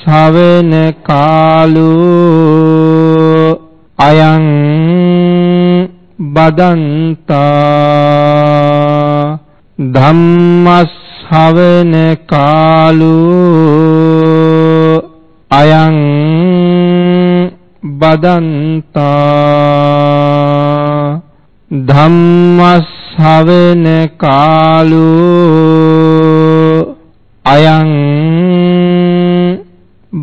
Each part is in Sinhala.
ධම්මස්සවෙන කාලෝ අයං බදන්තා ධම්මස්සවෙන කාලෝ අයං බදන්තා ධම්මස්සවෙන කාලෝ අයං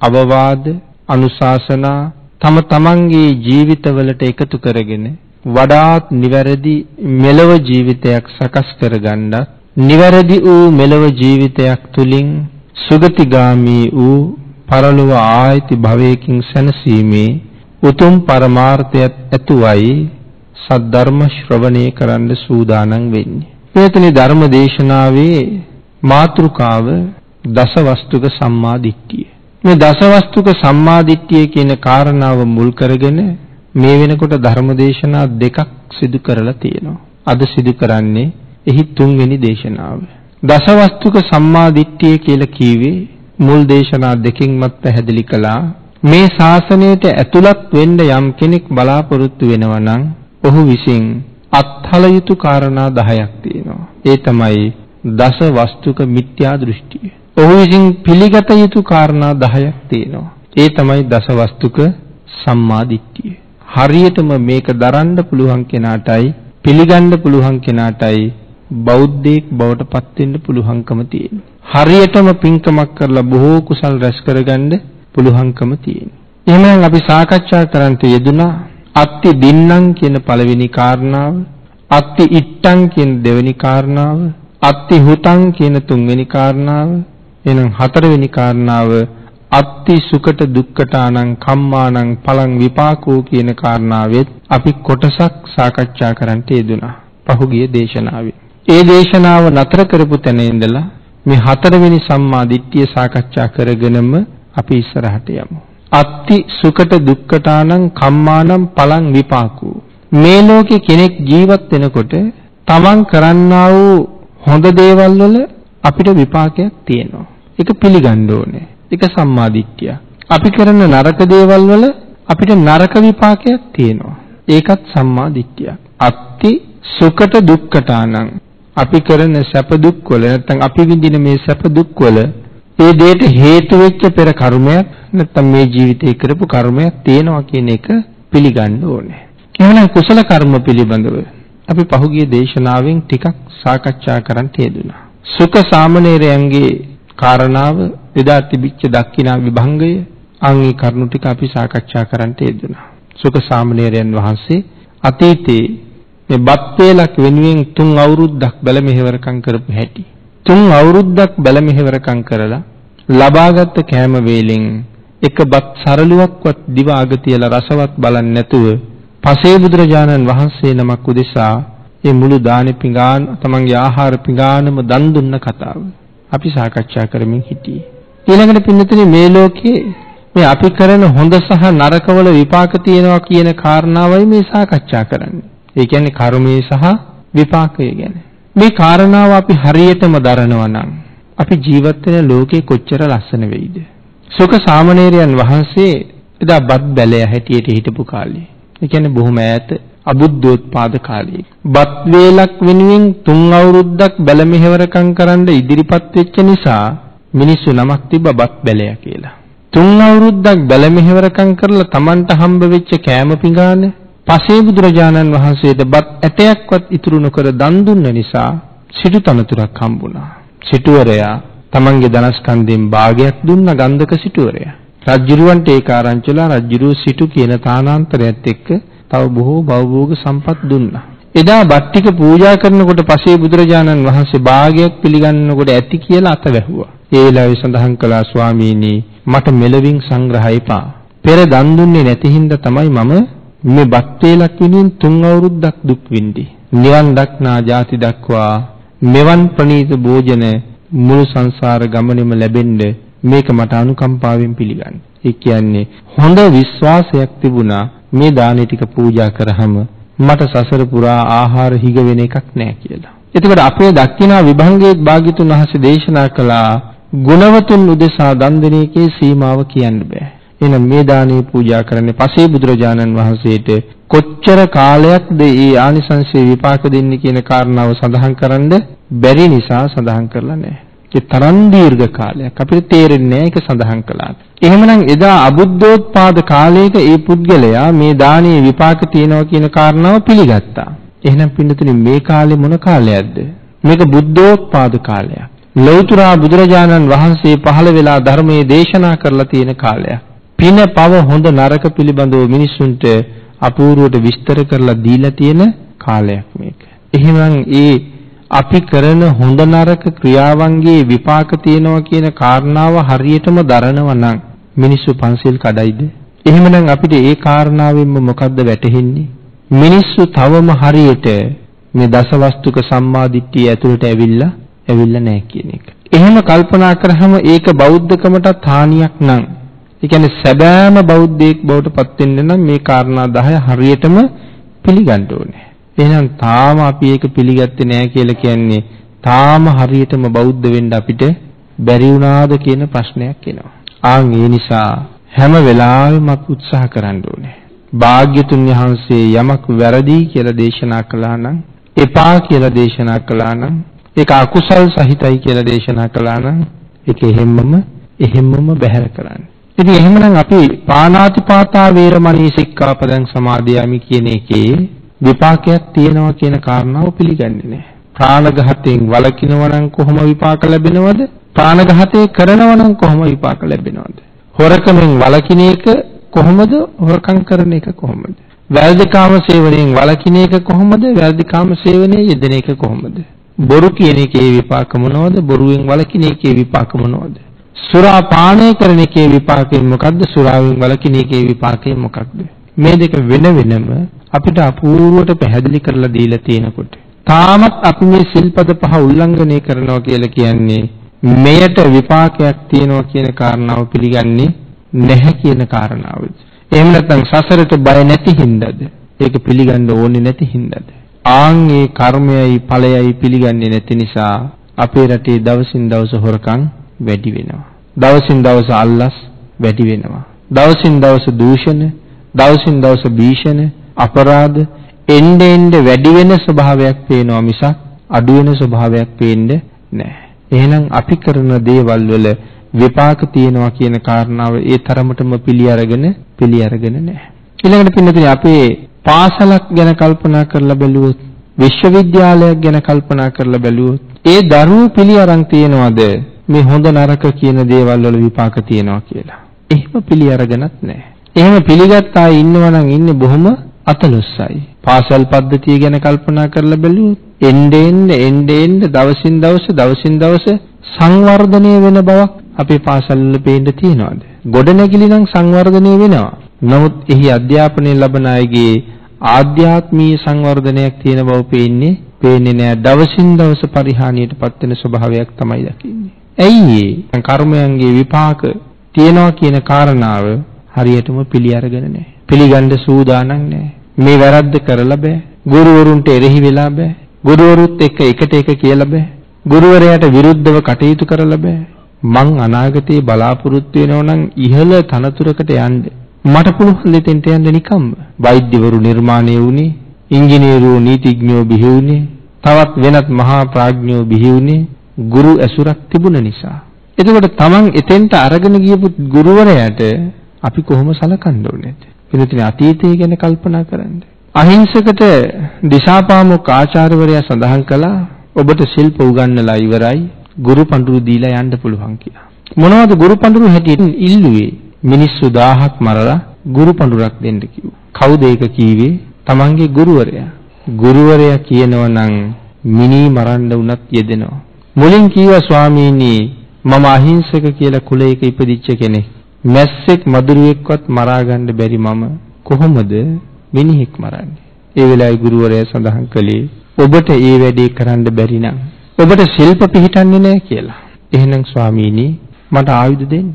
අවවාද අනුශාසනා තම තමන්ගේ ජීවිතවලට එකතු කරගෙන වඩාත් නිවැරදි මෙලව ජීවිතයක් සකස් කරගන්නත් නිවැරදි වූ මෙලව ජීවිතයක් තුලින් සුගතිගාමී වූ පරලොව ආයති භවයකින් සැනසීමේ උතුම් පරමාර්ථයත් ඇතුවයි සද්ධර්ම ශ්‍රවණය කරන්න සූදානම් වෙන්නේ. මේතනි ධර්ම දේශනාවේ මාතෘකාව දසවස්තුක සම්මාදිට්ඨිය. මේ දසවස්තුක සම්මාදිට්ඨිය කියන කාරණාව මුල් කරගෙන මේ වෙනකොට ධර්මදේශනා දෙකක් සිදු කරලා තියෙනවා. අද සිදු කරන්නේ එහි තුන්වෙනි දේශනාව. දසවස්තුක සම්මාදිට්ඨිය කියලා කීවේ මුල් දේශනා දෙකකින්මත් පැහැදිලි කළා. මේ ශාසනයට ඇතුළත් වෙන්න යම් කෙනෙක් බලාපොරොත්තු වෙනවා නම් ඔහු විසින් අත්හල යුතු කාරණා 10ක් තියෙනවා. ඒ තමයි දස වස්තුක මිත්‍යා දෘෂ්ටිය. ඔහු විසින් පිළිගත යුතු කාරණා 10ක් තියෙනවා. ඒ තමයි දසවස්තුක සම්මා දිට්ඨිය. හරියටම මේක දරන්න පුළුවන් කෙනාටයි පිළිගන්න පුළුවන් කෙනාටයි බෞද්ධයෙක් බවට පත් වෙන්න පුළුවන්කම තියෙනවා. හරියටම පින්කමක් කරලා බොහෝ කුසල් රැස් කරගන්න පුළුවන්කම තියෙනවා. එහෙනම් අපි සාකච්ඡා කරන්ට යෙදුනා අත්ති දින්නම් කියන පළවෙනි කාරණාව, අත්ති ඉට්ටම් කියන දෙවෙනි කාරණාව, අත්ති හුතං කියන තුන්වෙනි කාරණාව, එහෙනම් හතරවෙනි කාරණාව අත්ති සුකට දුක්කටානං කම්මානං පලං විපාකෝ කියන කාරණාවෙත් අපි කොටසක් සාකච්ඡා කරන්නට යෙදුනා පහුගිය දේශනාවේ. ඒ දේශනාව නතර කරපු තැන ඉඳලා මේ හතරවෙනි සම්මා දිට්ඨිය සාකච්ඡා කරගෙනම අපි ඉස්සරහට යමු. අත්ති සුකට දුක්කටානං කම්මානං පලං විපාකෝ. මේ ලෝකේ කෙනෙක් ජීවත් වෙනකොට තමන් කරන්නා වූ හොඳ දේවල් වල අපිට විපාකයක් තියෙනවා. ඒක පිළිගන්න ඕනේ. ඒක සම්මාදිට්ඨිය. අපි කරන නරක දේවල් වල අපිට නරක විපාකයක් තියෙනවා. ඒකත් සම්මාදිට්ඨිය. අත්ති සුකට දුක්කටානං අපි කරන සැප දුක් වල නැත්නම් අපි විඳින මේ සැප දුක් වල ඒ දෙයට හේතු වෙච්ච පෙර කර්මයක් නැත්නම් මේ ජීවිතේ කරපු කර්මයක් තියෙනවා කියන එක පිළිගන්න ඕනේ. එහෙනම් කුසල කර්ම පිළිබඳව අපි පහුගිය දේශනාවෙන් ටිකක් සාකච්ඡා කරන්න යෙදුණා. සුඛ සාමණේරයන්ගේ කාරණාව එදා තිබිච්ච දක්ෂිනා විභංගය අංගී කරුණු ටික අපි සාකච්ඡා කරන්නට යෙදුණා. සුඛ සාමණේරයන් වහන්සේ අතීතේ මේ බත් වේලක් වෙනුවෙන් තුන් අවුරුද්දක් බැල මෙහෙවරකම් කරපු හැටි. තුන් අවුරුද්දක් බැල මෙහෙවරකම් කරලා ලබාගත් කෑම වේලෙන් එක බත් සරලුවක්වත් දිව අග තියලා රසවත් බලන්නේ නැතුව පසේ බුදුරජාණන් වහන්සේ නමක් උදෙසා මේ මුළු දානි පිඟාන තමන්ගේ ආහාර පිඟානම දන් දුන්න කතාව. අපි සාකච්ඡා කරමින් හිටියේ. ඊළඟට පින්නතුනේ මේ ලෝකේ මේ අපි කරන හොඳ සහ නරකවල විපාක තියෙනවා කියන කාරණාවයි මේ සාකච්ඡා කරන්නේ. ඒ කියන්නේ කර්මයේ සහ විපාකය ගැන. මේ කාරණාව අපි හරියටම දරනවා නම් අපි ජීවත් වෙන ලෝකේ කොච්චර ලස්සන වෙයිද? සුඛ සාමණේරයන් වහන්සේ එදා බත් බැලය හැටියට හිටපු කාලේ. ඒ කියන්නේ බොහොම ඈත අබුද්ධෝත්පාද කාලයේ. බත් වේලක් වෙනුවෙන් තුන් අවුරුද්දක් බැල මෙහෙවරකම් කරන්න ඉදිරිපත් වෙච්ච නිසා මිනිස්සු නමක් තිබ්බ බත් බැලය කියලා. තුන් අවුරුද්දක් බැල මෙහෙවරකම් කරලා Tamanට හම්බ වෙච්ච කෑම පිඟාන පසේ බුදුරජාණන් වහන්සේට බත් ඇටයක්වත් ඉතුරු නොකර දන් දුන්න නිසා සිටු තනතුරක් හම්බුණා. සිටුවරයා Tamanගේ ධනස්කන්ධයෙන් භාගයක් දුන්න ගන්ධක සිටුවරයා. රජ්ජුරුවන්ට ඒක ආරංචිලා රජ්ජුරුව සිටු කියන තානාන්තරයත් එක්ක තව බොහෝ භවභෝග සම්පත් දුන්නා. එදා බට්ටික පූජා කරනකොට පසේ බුදුරජාණන් වහන්සේ භාගයක් පිළිගන්නකොට ඇති කියලා අත වැහුවා. ඒ වෙලාවේ සඳහන් කළා ස්වාමීනි මට මෙලවින් සංග්‍රහය එපා. පෙර දන් දුන්නේ නැති හින්දා තමයි මම මේ බත් වේලක් විඳින් තුන් අවුරුද්දක් දුක් විඳි. නිවන් දක්නා ಜಾති දක්වා මෙවන් ප්‍රණීත භෝජන මුළු සංසාර ගමනේම ලැබෙන්න මේක මට අනුකම්පාවෙන් පිළිගන්න. ඒ කියන්නේ හොඳ විශ්වාසයක් තිබුණා මේ දානෙ ටික පූජා කරාම මට සසර පුරා ආහාර හිග වෙන එකක් නෑ කියලා. එතකොට අපේ දක්ෂිනා විභංගයේ භාග්‍යතුන් වහන්සේ දේශනා කළා ගුණවතුන් උදෙසා දන් දෙන එකේ සීමාව කියන්න බෑ. එහෙනම් මේ දානේ පූජා කරන්නේ පසේ බුදුරජාණන් වහන්සේට කොච්චර කාලයක්ද ඒ ආනිසංසය විපාක දෙන්නේ කියන කාරණාව සඳහන් කරන්න බැරි නිසා සඳහන් කරලා නැහැ. ඒ තරම් දීර්ඝ කාලයක් අපිට තේරෙන්නේ නැහැ ඒක සඳහන් කළාට. එහෙමනම් එදා අබුද්ධෝත්පාද කාලයක ඒ පුද්ගලයා මේ දානීය විපාක තියෙනවා කියන කාරණාව පිළිගත්තා. එහෙනම් පින්නතුනි මේ කාලේ මොන කාලයක්ද? මේක බුද්ධෝත්පාද කාලයක්. ලෞතර බුදුරජාණන් වහන්සේ පහළ වෙලා ධර්මයේ දේශනා කරලා තියෙන කාලයක්. පින පව හොඳ නරක පිළිබඳව මිනිසුන්ට අපූර්වට විස්තර කරලා දීලා තියෙන කාලයක් මේක. එහෙනම් ඒ අපි කරන හොඳ නරක ක්‍රියාවන්ගේ විපාක තියෙනවා කියන කාරණාව හරියටම දරනවා නම් මිනිස්සු පන්සිල් කඩයිද? එහෙමනම් අපිට ඒ කාරණාවෙන්ම මොකද්ද වැටහෙන්නේ? මිනිස්සු තවම හරියට මේ දසවස්තුක සම්මාදිට්ඨිය ඇතුළට ඇවිල්ලා ඇවිල්ලා නැහැ කියන එක. එහෙම කල්පනා කරාම ඒක බෞද්ධකමටත් හානියක් නම් ඒ කියන්නේ සැබෑම බෞද්ධයෙක් බවට පත් වෙන්න නම් මේ කාරණා 10 හරියටම පිළිගන්න ඕනේ. එහෙනම් තාම අපි ඒක පිළිගත්තේ නැහැ කියලා කියන්නේ තාම හරියටම බෞද්ධ වෙන්න අපිට බැරි වුණාද කියන ප්‍රශ්නයක් එනවා. ආන් ඒ නිසා හැම වෙලාවෙම අපි උත්සාහ කරන්න ඕනේ. භාග්‍යතුන් වහන්සේ යමක් වැරදි කියලා දේශනා කළා නම් එපා කියලා දේශනා කළා නම් ඒක අකුසල් සහිතයි කියලා දේශනා කළා නම් ඒක එහෙම්මම එහෙම්මම බැහැර කරන්න. ඉතින් එහෙමනම් අපි පාණාතිපාතා වේරමණී සික්ඛාපදං සමාදියාමි කියන එකේ විපාකයක් තියෙනවා කියන කාරණාව පිළිගන්නේ නැහැ. ප්‍රාණඝාතයෙන් වළකිනවා නම් කොහොම විපාක ලැබෙනවද? ප්‍රාණඝාතය කරනවා නම් කොහොම විපාක ලැබෙනවද? හොරකමෙන් වළකින එක කොහොමද? හොරකම් කරන එක කොහොමද? වැරදිකාම සේවනයෙන් වළකින එක කොහොමද? වැරදිකාම සේවනයේ යෙදෙන එක කොහොමද? බොරු කියන එකේ විපාක මොනවද? බොරුවෙන් වළකින එකේ විපාක මොනවද? සුරා පානය කරන එකේ විපාකය මොකක්ද? සුරාවෙන් වළකින එකේ විපාකය මොකක්ද? මේ දෙක වෙන වෙනම අපිට අපූර්වට පැහැදිලි කරලා දීලා තියෙනකොට තාමත් අපි මේ සිල්පද පහ උල්ලංඝනය කරනවා කියලා කියන්නේ මෙයට විපාකයක් තියෙනවා කියන කාරණාව පිළිගන්නේ නැහැ කියන කාරණාවද? එහෙම නැත්නම් සසරට බය නැති හින්දාද? ඒක පිළිගන්න ඕනේ නැති හින්දාද? ආන්ගේ කර්මයයි ඵලයයි පිළිගන්නේ නැති නිසා අපේ රටේ දවසින් දවස හොරකම් වැඩි වෙනවා. දවසින් දවස අල්ලස් වැඩි වෙනවා. දවසින් දවස දූෂණ, දවසින් දවස භීෂණ, අපරාධ එන්න එන්න වැඩි වෙන ස්වභාවයක් පේනවා මිසක් අඩු වෙන ස්වභාවයක් පේන්නේ නැහැ. එහෙනම් අපි කරන දේවල් වල විපාක තියෙනවා කියන කාරණාව ඒ තරමටම පිළි අරගෙන පිළි අරගෙන නැහැ. ඊළඟට පින්නතුනි අපේ පාසලක් ගැන කල්පනා කරලා බැලුවොත් විශ්වවිද්‍යාලයක් ගැන කල්පනා කරලා බැලුවොත් ඒ දරුවෝ පිළි අරන් තියනවාද මේ හොඳ නරක කියන දේවල් වල විපාක තියෙනවා කියලා. එහෙම පිළි අරගෙනත් නැහැ. එහෙම පිළිගත් අය ඉන්නවා නම් ඉන්නේ බොහොම අතලොස්සයි. පාසල් පද්ධතිය ගැන කල්පනා කරලා බැලුවොත් එන්නේ එන්නේ එන්නේ එන්නේ දවසින් දවස දවසින් දවස සංවර්ධනය වෙන බවක් අපේ පාසල් වල පේන්න තියෙනවාද? ගොඩනැගිලි නම් සංවර්ධනය වෙනවා. නමුත් එහි අධ්‍යාපනය ලබන අයගේ ආධ්‍යාත්මීය සංවර්ධනයක් තියෙන බව පේන්නේ පේන්නේ නෑ. දවසින් දවස පරිහානියටපත් වෙන ස්වභාවයක් තමයි දකින්නේ. ඇයි ඒ? කර්මයන්ගේ විපාක තියෙනවා කියන කාරණාව හරියටම පිළි අරගෙන නැහැ. පිළිගන්න සූදානම් නැහැ. මේ වැරද්ද කරලා බෑ. ගුරුවරුන්ට එරෙහි වෙලා බෑ. ගුරුවරුත් එක්ක එකට එක කියලා බෑ. ගුරුවරයාට විරුද්ධව කටයුතු කරලා බෑ. මං අනාගතේ බලාපොරොත්තු වෙනව නම් ඉහළ තනතුරකට යන්න. මට පුළුවන් දෙතෙන්ට යන්න නිකම්ම. වෛද්‍යවරු නිර්මාණය වුණේ, ඉංජිනේරුවෝ නීතිඥයෝ බිහි වුණේ, තවත් වෙනත් මහා ප්‍රඥයෝ බිහි වුණේ ගුරු ඇසුරක් තිබුණ නිසා. එතකොට Taman එතෙන්ට අරගෙන ගියපු ගුරුවරයාට අපි කොහොම සලකන්න ඕනේද? පිළිතුරේ අතීතය ගැන කල්පනා කරන්න. අහිංසකට දිසාපාමොක් ආචාර්යවරයා සඳහන් කළා ඔබට ශිල්ප උගන්වලා ඉවරයි ගුරු පඬුරු දීලා යන්න පුළුවන් කියලා. මොනවද ගුරු පඬුරු හැටියට ඉල්ලුවේ? මිනිස්සු 1000ක් මරලා ගුරු පඬුරක් දෙන්න කිව්වා. කවුද ඒක කීවේ? Tamange ගුරුවරයා. ගුරුවරයා කියනවා නම් මිනී මරන්න උනත් යෙදෙනවා. මුලින් කීවා ස්වාමීනි මම අහිංසක කියලා කුලයක ඉපදිච්ච කෙනෙක්. මැස්සෙක් මදුරුවෙක්වත් මරා ගන්න බැරි මම කොහොමද මිනිහෙක් මරන්නේ? ඒ වෙලාවේ ගුරුවරයා සඳහන් කළේ ඔබට ඒ වැඩේ කරන්න බැරි නම් ඔබට ශිල්ප පිහිටන්නේ නැහැ කියලා. එහෙනම් ස්වාමීනි මට ආයුධ දෙන්න.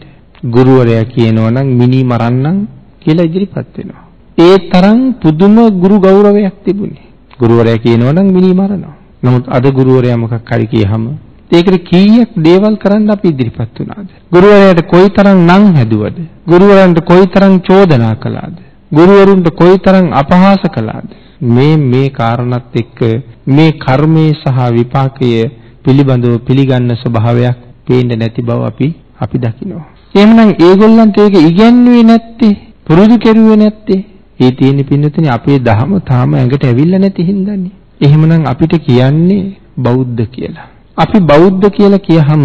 ගුරුවරයා කියනවා නම් මිනි මරන්නම් කියලා ඉදිරිපත් වෙනවා. ඒ තරම් පුදුම ගුරු ගෞරවයක් තිබුණේ. ගුරුවරයා කියනවා නම් මිනි මරනවා. නමුත් අද ගුරුවරයා මොකක් හරි කියහම ඒකට කීයක් දේවල් කරන්න අපි ඉදිරිපත් වුණාද? ගුරුවරයාට කොයිතරම් නම් හැදුවද? ගුරුවරයන්ට කොයිතරම් චෝදනා කළාද? ගුරුවරුන්ට කොයිතරම් අපහාස කළාද? මේ මේ කාරණත් එක්ක මේ කර්මයේ සහ විපාකය පිළිබඳව පිළිගන්න ස්වභාවයක් පේන්නේ නැති බව අපි අපි දකිනවා. එහෙමනම් ඒගොල්ලන්ට ඒක ඉගැන්වුවේ නැත්තේ, පුරුදු කෙරුවේ නැත්තේ. ඒ තියෙන පින්නතනේ අපේ දහම තාම ඇඟට ඇවිල්ලා නැති හින්දානේ. එහෙමනම් අපිට කියන්නේ බෞද්ධ කියලා. අපි බෞද්ධ කියලා කියහම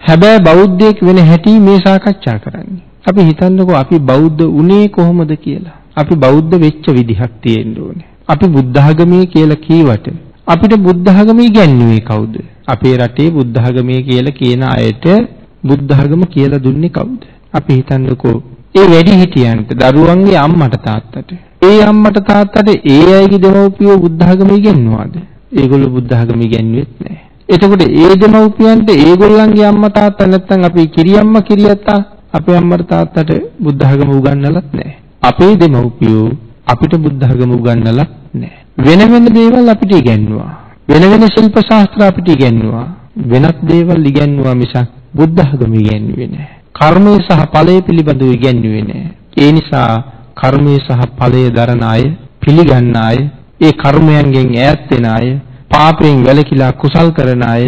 හැබැයි බෞද්ධයෙක් වෙන හැටි මේ සාකච්ඡා කරන්නේ. අපි හිතන්නකෝ අපි බෞද්ධ උනේ කොහොමද කියලා. අපි බෞද්ධ වෙච්ච විදිහක් තියෙන්න ඕනේ. අපි බුද්ධ ආගමේ කියලා කීවට අපිට බුද්ධ ආගම ඉගැන්වුවේ කවුද? අපේ රටේ බුද්ධ ආගමේ කියලා කියන අයට බුද්ධ ආගම කියලා දුන්නේ කවුද? අපි හිතන්නකෝ ඒ වැඩි හිටියන්ට දරුවන්ගේ අම්මට තාත්තට ඒ අම්මට තාත්තට ඒ අයගේ දෙමව්පියෝ බුද්ධ ආගම ඉගෙනනවාද? ඒගොල්ලෝ බුද්ධ ආගම ඉගෙනුවෙත් නැහැ. එතකොට ඒ දෙමව්පියන්ට ඒගොල්ලන්ගේ අම්මා තාත්තා නැත්තම් අපි කිරියම්මා කිරියත්තා අපේ අම්මට තාත්තට බුද්ධ ධර්ම උගන්වලත් නැහැ. අපේ දෙමව්පියෝ අපිට බුද්ධ ධර්ම උගන්වලත් නැහැ. වෙන වෙන දේවල් අපිට ඉගැන්වුවා. වෙන වෙන ශිල්ප ශාස්ත්‍ර අපිට ඉගැන්වුවා. වෙනත් දේවල් ඉගැන්වුවා මිසක් බුද්ධ ධර්ම ඉගැන්වුවේ නැහැ. කර්මය සහ ඵලය පිළිබඳව ඉගැන්වුවේ නැහැ. ඒ නිසා කර්මය සහ ඵලය දරන අය පිළිගන්න අය ඒ කර්මයන්ගෙන් ඈත් වෙන අය පාපයෙන් වැළකීලා කුසල් කරන අය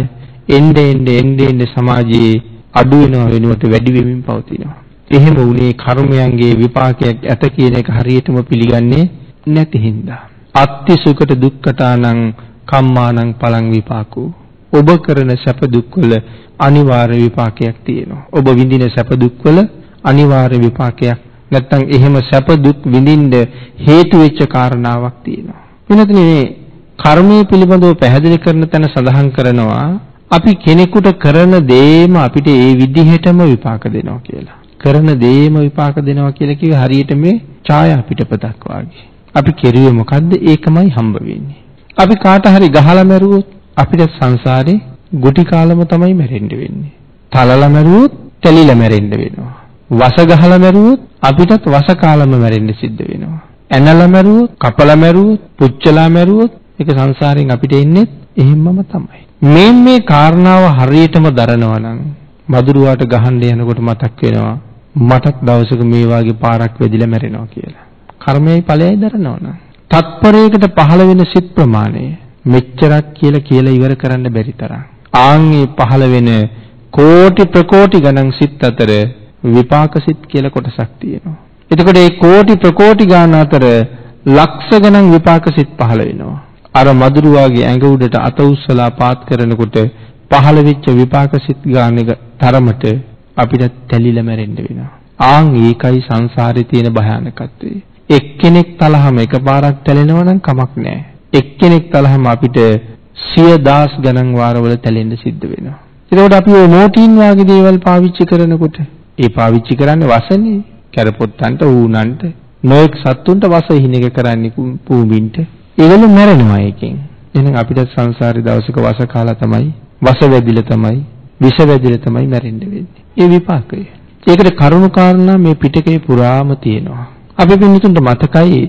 එnde ende ende ende සමාජයේ අඩු වෙනව වෙනුවට වැඩි වෙමින් පවතිනවා. එහෙම වුණේ කර්මයන්ගේ විපාකයක් ඇත කියන එක හරියටම පිළිගන්නේ නැති හින්දා. අත්ති සුකට දුක්ඛතානං කම්මානං පලං විපාකෝ. ඔබ කරන සැප දුක්වල අනිවාර්ය විපාකයක් තියෙනවා. ඔබ විඳින සැප දුක්වල අනිවාර්ය විපාකයක් නැත්තම් එහෙම සැප දුක් විඳින්න හේතු වෙච්ච කාරණාවක් තියෙනවා. වෙනතනේ මේ කර්මයේ පිළිබඳව පැහැදිලි කරන තැන සඳහන් කරනවා අපි කෙනෙකුට කරන දේම අපිට ඒ විදිහටම විපාක දෙනවා කියලා. කරන දේම විපාක දෙනවා කියලා කිව්වේ හරියට මේ ඡායා පිටපතක් වගේ. අපි කෙරුවේ මොකද්ද? ඒකමයි හම්බ වෙන්නේ. අපි කාට හරි ගහලා මැරුවොත් අපිට සංසාරේ ගුටි කාලම තමයි මැරෙන්න වෙන්නේ. තලලා මැරුවොත් තැලිලා මැරෙන්න වෙනවා. වස ගහලා මැරුවොත් අපිටත් වස කාලම මැරෙන්න සිද්ධ වෙනවා. ඇනලා මැරුවොත්, කපලා මැරුවොත්, පුච්චලා මැරුවොත් ඒක සංසාරයෙන් අපිට එන්නේ එහෙම්මම තමයි. මේ මේ කාරණාව හරියටම දරනවා නම් මදුරුවාට ගහන්න යනකොට මතක් වෙනවා මටත් දවසක මේ වාගේ පාරක් වැදිලා මැරෙනවා කියලා. කර්මයයි ඵලයයි දරනවා නම් තත්පරයකට පහළ වෙන සිත් ප්‍රමාණය මෙච්චරක් කියලා කියලා ඉවර කරන්න බැරි තරම්. ආන්ගේ පහළ වෙන කෝටි ප්‍රකෝටි ගණන් සිත් අතර විපාක සිත් කියලා කොටසක් තියෙනවා. එතකොට මේ කෝටි ප්‍රකෝටි ගණන් අතර ලක්ෂ ගණන් විපාක සිත් පහළ වෙනවා. අර මදුරුවාගේ ඇඟ උඩට අත උස්සලා පාත් කරනකොට පහළ වෙච්ච විපාක සිත් ගානක තරමට අපිට තැලිලා මැරෙන්න වෙනවා. ආන් ඒකයි සංසාරේ තියෙන භයානකත්වය. එක්කෙනෙක් තලහම එකපාරක් තැලෙනවා නම් කමක් නැහැ. එක්කෙනෙක් තලහම අපිට සිය දාස් ගණන් වාරවල තැලෙන්න සිද්ධ වෙනවා. ඒකෝට අපි ඔය මෝටින් වාගේ දේවල් පාවිච්චි කරනකොට ඒ පාවිච්චි කරන්නේ වසනේ. කැරපොත්තන්ට ඌනන්ට නොඑක් සත්තුන්ට වස හිණ එක කරන්නේ පූඹින්ට. ඒගොල්ලෝ මැරෙනවා එකෙන්. එහෙනම් අපිට සංසාරේ දවසක වස කාලා තමයි වස වැදිලා තමයි විෂ වැදිලා තමයි මැරෙන්න වෙන්නේ. ඒ විපාකය. ඒකට කරුණු කාරණා මේ පිටකේ පුරාම තියෙනවා. අපි පින්තුන්ට මතකයි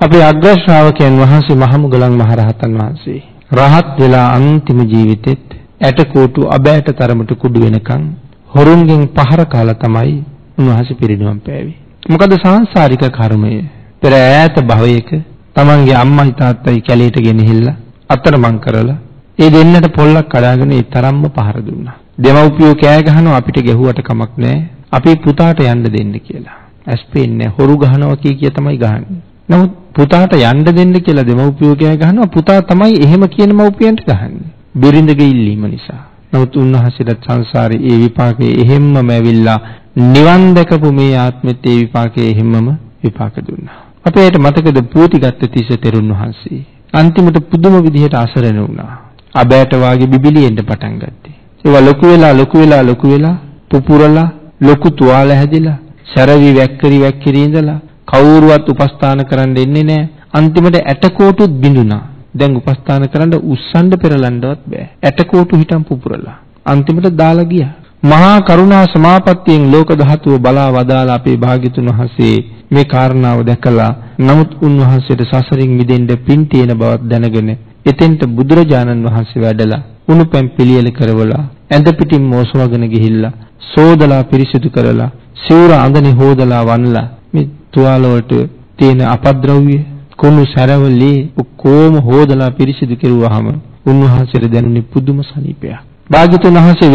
අපේ අග්‍ර ශ්‍රාවකයන් වහන්සේ මහමුගලන් මහරහතන් වහන්සේ රහත් වෙලා අන්තිම ජීවිතෙත් ඇටකොටු අබෑට තරමට කුඩු වෙනකන් හොරුන්ගෙන් පහර කාලා තමයි උන්වහන්සේ පිරිනිවන් පෑවේ. මොකද සාංශාරික කර්මය පෙර ඈත භවයක තමන්ගේ අම්මයි තාත්තයි කැලේට ගෙනහිල්ලා අතරමං කරලා ඒ දෙන්නට පොල්ලක් කඩාගෙන ඒ තරම්ම පහර දුන්නා. දෙමව්පියෝ කෑ ගහනවා අපිට ගැහුවට කමක් නැහැ. අපි පුතාට යන්න දෙන්න කියලා. ඇස් පේන්නේ හොරු ගහනවා කිය කිය තමයි ගහන්නේ. නමුත් පුතාට යන්න දෙන්න කියලා දෙමව්පියෝ කෑ ගහනවා පුතා තමයි එහෙම කියන මව්පියන්ට ගහන්නේ. බිරිඳගේ ඉල්ලීම නිසා. නමුත් උන්වහන්සේට සංසාරේ ඒ විපාකේ එහෙම්මම ඇවිල්ලා නිවන් දැකපු මේ ආත්මෙත් ඒ විපාකේ එහෙම්මම විපාක දුන්නා. අපේට මතකද පූතිගත් තිස්ස තෙරුන් වහන්සේ. අන්තිමට පුදුම විදිහට අසරණ වුණා. අබෑට වාගේ බිබිලියෙන්න පටන් ගත්තේ. ඒවා ලොකු වෙලා ලොකු වෙලා ලොකු වෙලා පුපුරලා ලොකු තුවාල හැදිලා සැරවි වැක්කිරි වැක්කිරි ඉඳලා කවුරුවත් උපස්ථාන කරන්න එන්නේ නැහැ. අන්තිමට ඇටකොටුත් බිඳුනා. දැන් උපස්ථාන කරන්න උස්සන්න පෙරලන්නවත් බෑ. ඇටකොටු හිටන් පුපුරලා. අන්තිමට දාලා ගියා. මහා කරුණා සමාපත්තියෙන් ලෝක ධාතුව බලා වදාලා අපේ භාග්‍යතුන් වහන්සේ මේ කාරණාව දැකලා නමුත් උන්වහන්සේට සසරින් මිදෙන්න පින් තියෙන බවක් දැනගෙන එතෙන්ට බුදුරජාණන් වහන්සේ වැඩලා උණුපැන් පිළියෙල කරවලා ඇඳ පිටින් මොසවගෙන ගිහිල්ලා සෝදලා පිරිසිදු කරලා සිවුර අඳනේ හොදලා වන්ලා මේ තුවාල වලට තියෙන අපද්‍රව්‍ය කුණු සැරවලේ කොහොම හොදලා පිරිසිදු කෙරුවාම උන්වහන්සේට දැනුනේ පුදුම සනීපයක්. භාග්‍යතුන් වහන්සේ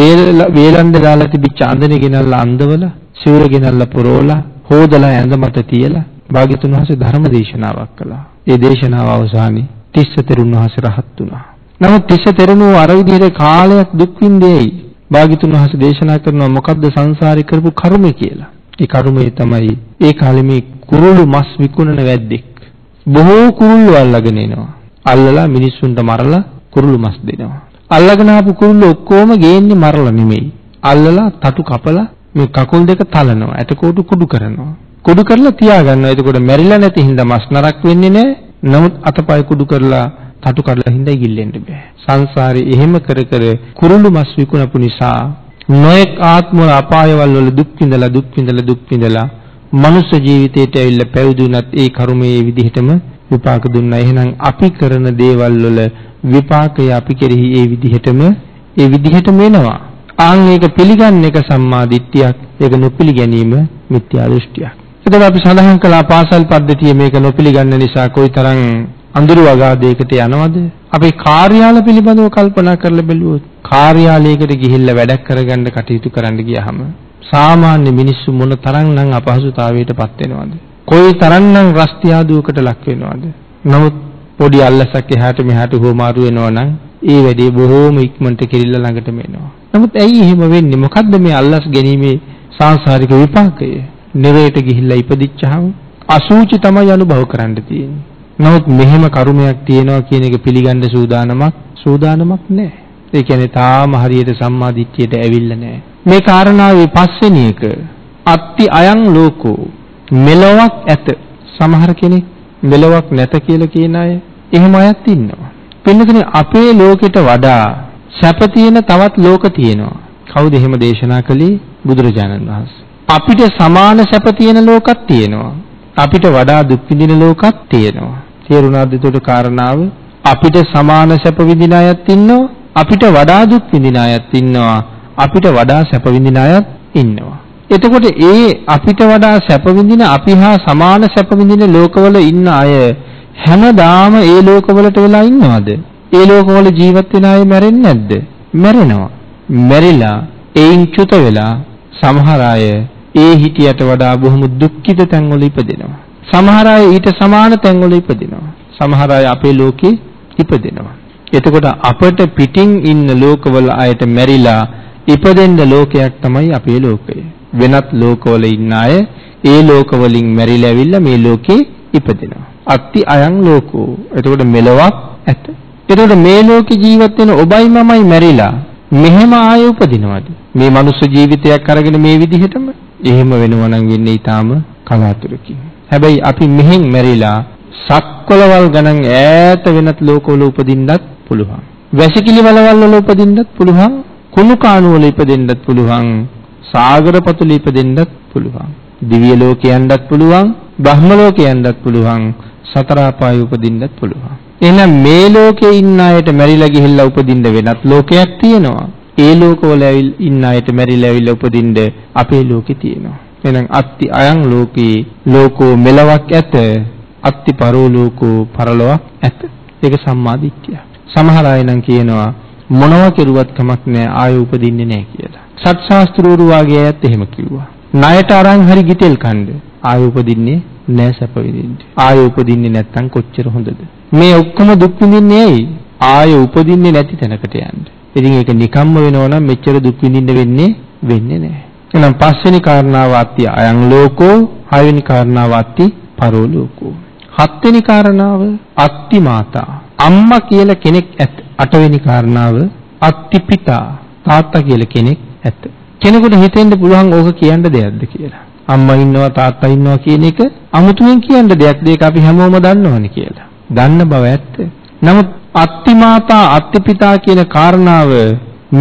වේලන්ද දාලා තිබිච්ච අඳනේ ගෙනල්ලා අඳවලා සිවුර ගෙනල්ලා පුරවලා හොදලා ඇඳ මත තියලා භාග්‍යතුන් වහන්සේ ධර්ම දේශනාවක් කළා. ඒ දේශනාව අවසානයේ තිස්ස තෙරුන් වහන්සේ රහත් වුණා. නමුත් තිස්ස තෙරුණෝ අර විදිහට කාලයක් දුක් විඳේයි. භාග්‍යතුන් වහන්සේ දේශනා කරනවා මොකද්ද සංසාරේ කරපු කර්මය කියලා. ඒ කර්මය තමයි ඒ කාලේ මේ කුරුළු මස් විකුණන වැද්දෙක්. බොහෝ කුරුල්ලෝ අල්ලගෙන එනවා. අල්ලලා මිනිස්සුන්ට මරලා කුරුළු මස් දෙනවා. අල්ලගෙන ආපු කුරුල්ලෝ ඔක්කොම ගේන්නේ මරලා නෙමෙයි. අල්ලලා තටු කපලා මේ කකුල් දෙක තලනවා. ඇටකොටු කුඩු කරනවා. කුඩු කරලා තියාගන්නවා. එතකොට මැරිලා නැති හින්දා මස් නරක් වෙන්නේ නැහැ. නමුත් අතපය කුඩු කරලා තටු කඩලා හින්දා ගිල්ලෙන්න බෑ. සංසාරේ එහෙම කර කර කුරුළු මස් විකුණපු නිසා නොඑක් ආත්මවල අපායවල වල දුක් විඳලා දුක් විඳලා දුක් විඳලා මනුෂ්‍ය ජීවිතයට ඇවිල්ලා පැවිදුණත් ඒ කර්මයේ විදිහටම විපාක දුන්නා. එහෙනම් අපි කරන දේවල් වල විපාකය අපි කෙරෙහි ඒ විදිහටම ඒ විදිහටම එනවා. ආන් ඒක පිළිගන්න එක සම්මා දිට්ඨියක්. ඒක නොපිළිගැනීම මිත්‍යා දෘෂ්ටියක්. එතකොට අපි සඳහන් කළා පාසල් පද්ධතිය මේක නොපිළිගන්න නිසා කොයිතරම් අඳුරු වගාදයකට යනවද? අපි කාර්යාල පිළිබඳව කල්පනා කරලා බැලුවොත් කාර්යාලයකට ගිහිල්ලා වැඩක් කරගන්න කටයුතු කරන්න ගියාම සාමාන්‍ය මිනිස්සු මොන තරම්නම් අපහසුතාවයටපත් වෙනවද? කොයි තරම්නම් රස්තියාදුවකට ලක් වෙනවද? නමුත් පොඩි අල්ලසක් එහාට මෙහාට හොමාරු වෙනවනම් ඒ වැඩේ බොහෝම ඉක්මනට කෙරිල්ල ළඟටම එනවා. නමුත් ඇයි එහෙම වෙන්නේ? මොකද්ද මේ අල්ලස් ගැනීමේ සාංශාරික විපාකය? නිරේට ගිහිල්ලා ඉපදිච්චාම අසූචි තමයි අනුභව කරන්න තියෙන්නේ. නමුත් මෙහෙම කර්මයක් තියෙනවා කියන එක පිළිගන්න සූදානමක් සූදානමක් නැහැ. ඒ කියන්නේ තාම හරියට සම්මා දිට්ඨියට ඇවිල්ලා නැහැ. මේ කාරණාවේ පස්වෙනි එක අත්ති අයං ලෝකෝ මෙලොවක් ඇත. සමහර කෙනෙක් මෙලොවක් නැත කියලා කියන අය එහෙම අයත් ඉන්නවා. පින්නතුනේ අපේ ලෝකෙට වඩා සැප තියෙන තවත් ලෝක තියෙනවා. කවුද එහෙම දේශනා කළේ? බුදුරජාණන් වහන්සේ. අපිට සමාන සැප තියෙන ලෝකක් තියෙනවා. අපිට වඩා දුක් විඳින ලෝකක් තියෙනවා. තේරුණාද ඒකට කාරණාව? අපිට සමාන සැප විඳින අයත් ඉන්නවා. අපිට වඩා දුක් විඳින අයත් ඉන්නවා. අපිට වඩා සැප විඳින අයත් ඉන්නවා. එතකොට ඒ අපිට වඩා සැප විඳින අපි හා සමාන සැප විඳින ලෝකවල ඉන්න අය හැමදාම ඒ ලෝකවලට වෙලා ඉන්නවද? ඒ ලෝකවල ජීවත් වෙන අය මැරෙන්නේ නැද්ද? මැරෙනවා. මැරිලා ඒයින් චුත වෙලා සමහර අය ඒ හිටියට වඩා බොහොම දුක්ඛිත තැන්වල ඉපදෙනවා. සමහර අය ඊට සමාන තැන්වල ඉපදෙනවා. සමහර අය අපේ ලෝකේ ඉපදෙනවා. එතකොට අපට පිටින් ඉන්න ලෝකවල අයට මැරිලා ඉපදෙන්න ලෝකයක් තමයි අපේ ලෝකය. වෙනත් ලෝකවල ඉන්න අය ඒ ලෝකවලින් මැරිලා ඇවිල්ලා මේ ලෝකේ ඉපදෙනවා. අත්ති අයං ලෝකෝ. එතකොට මෙලොවක් ඇත. එතකොට මේ ලෝකේ ජීවත් වෙන ඔබයි මමයි මැරිලා මෙහෙම ආයෙ උපදිනවද? මේ මනුස්ස ජීවිතයක් අරගෙන මේ විදිහටම එහෙම වෙනවා නම් වෙන්නේ ඊටාම කලාතුරකින්. හැබැයි අපි මෙහෙන් මැරිලා සක්වලවල් ගණන් ඈත වෙනත් ලෝකවල උපදින්නත් පුළුවන්. වැසිකිලි වලවල් වල උපදින්නත් පුළුවන්. කුණු කාණු වල ඉපදෙන්නත් පුළුවන්. සාගර පතුල ඉපදෙන්නත් පුළුවන්. දිව්‍ය ලෝකයන්ටත් පුළුවන්. බ්‍රහ්ම ලෝකයන්ටත් පුළුවන්. සතර අපාය උපදින්නත් පුළුවන්. එහෙනම් මේ ලෝකේ ඉන්න අයට මැරිලා ගිහිල්ලා උපදින්න වෙනත් ලෝකයක් තියෙනවා. ඒ ලෝකවල ඉන්න අයට මැරිලා ඇවිල්ලා උපදින්න අපේ ලෝකේ තියෙනවා. එහෙනම් අත්ති අයං ලෝකේ ලෝකෝ මෙලවක් ඇත. අත්ති පරෝ ලෝකෝ පරලොවක් ඇත. ඒක සම්මාදිට්ඨිය. සමහර අය නම් කියනවා මොනවා කෙරුවත් කමක් නැහැ ආයෙ උපදින්නේ නැහැ කියලා. සත්‍ශාස්ත්‍රූරු වාගේ අයත් එහෙම කිව්වා. ණයට අරන් හරි ගිතෙල් කන්න ආයෙ උපදින්නේ නැහැ සැප විඳින්නේ. ආයෙ උපදින්නේ නැත්තම් කොච්චර හොඳද? මේ ඔක්කොම දුක් විඳින්නේ ඇයි? ආයෙ උපදින්නේ නැති තැනකට යන්න. ඉතින් ඒක නිකම්ම වෙනවා නම් මෙච්චර දුක් විඳින්න වෙන්නේ වෙන්නේ නැහැ. එහෙනම් පස්වෙනි කාරණාව අත්‍ය අයං ලෝකෝ, හයවෙනි කාරණාව අත්‍ය පරෝ ලෝකෝ. හත්වෙනි කාරණාව අත්ති මාතා. අම්මා කියලා කෙනෙක් ඇත. අටවෙනි කාරණාව අත්ති පිතා. තාත්තා කියලා කෙනෙක් ඇත. කෙනෙකුට හිතෙන්න පුළුවන් ඕක කියන්න දෙයක්ද කියලා. අම්මා ඉන්නවා තාත්තා ඉන්නවා කියන එක අමුතුවෙන් කියන්න දෙයක් දෙයක අපි හැමෝම දන්නවනේ කියලා. දන්න බව ඇත්ත. නමුත් අත්තිමාතා අත්තිපිතා කියන කාරණාව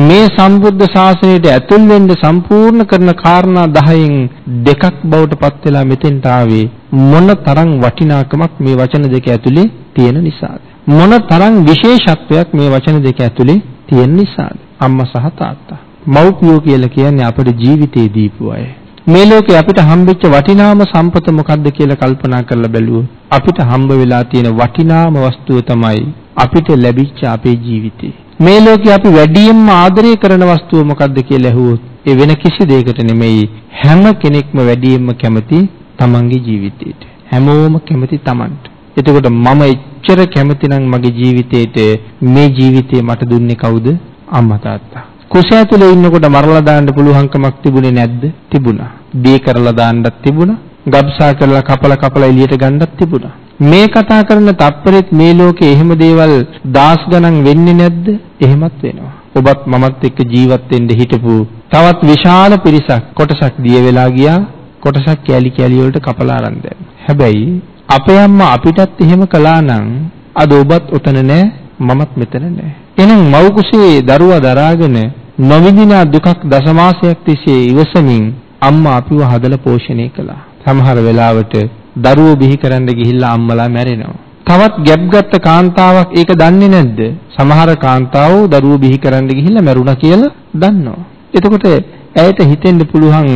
මේ සම්බුද්ධ ශාසනයට ඇතුල් වෙන්න සම්පූර්ණ කරන කාරණා 10න් දෙකක් බවට පත් වෙලා මෙතෙන්ට ආවේ මොන තරම් වටිනාකමක් මේ වචන දෙක ඇතුලේ තියෙන නිසාද? මොන තරම් විශේෂත්වයක් මේ වචන දෙක ඇතුලේ තියෙන නිසාද? අම්මා සහ තාත්තා. මව්පියෝ කියලා කියන්නේ අපේ ජීවිතේ දීපු අය. මේ ලෝකේ අපිට හම්බෙච්ච වටිනාම සම්පත මොකක්ද කියලා කල්පනා කරලා බැලුවොත් අපිට හම්බ වෙලා තියෙන වටිනාම වස්තුව තමයි අපිට ලැබිච්ච අපේ ජීවිතේ. මේ ලෝකේ අපි වැඩියෙන්ම ආදරය කරන වස්තුව මොකක්ද කියලා ඇහුවොත් ඒ වෙන කිසි දෙයකට නෙමෙයි හැම කෙනෙක්ම වැඩියෙන්ම කැමති තමන්ගේ ජීවිතේට. හැමෝම කැමති තමන්ට. එතකොට මම එච්චර කැමති නම් මගේ ජීවිතේට මේ ජීවිතේ මට දුන්නේ කවුද? අම්මා තාත්තා. කුස ඇතුලේ ඉන්නකොට මරලා දාන්න පුළුවන්කමක් තිබුණේ නැද්ද? තිබුණා. දී කරලා දාන්නත් තිබුණා. ගබ්සා කරලා කපලා කපලා එළියට ගන්නත් තිබුණා. මේ කතා කරන තප්පරෙත් මේ ලෝකේ එහෙම දේවල් දාස් ගණන් වෙන්නේ නැද්ද? එහෙමත් වෙනවා. ඔබත් මමත් එක්ක ජීවත් වෙන්න හිටපු තවත් විශාල පිරිසක් කොටසක් දිය වෙලා ගියා. කොටසක් කැලි කැලි වලට කපලා අරන් හැබැයි අපේ අම්මා අපිටත් එහෙම කළා නම් අද ඔබත් ඔතන නෑ මමත් මෙතන නෑ. එහෙනම් මව් කුසේ දරුවා දරාගෙන නොවිඳිනා දුකක් දසමාසයක් තිස්සේ ඉවසමින් අම්මා අපිව හදලා පෝෂණය කළා. සමහර වෙලාවට දරුවෝ බිහි කරන්න ගිහිල්ලා අම්මලා මැරෙනවා. තවත් ගැප් ගත්ත කාන්තාවක් ඒක දන්නේ නැද්ද? සමහර කාන්තාවෝ දරුවෝ බිහි කරන්න ගිහිල්ලා මැරුණා කියලා දන්නවා. එතකොට ඇයට හිතෙන්න පුළුවන්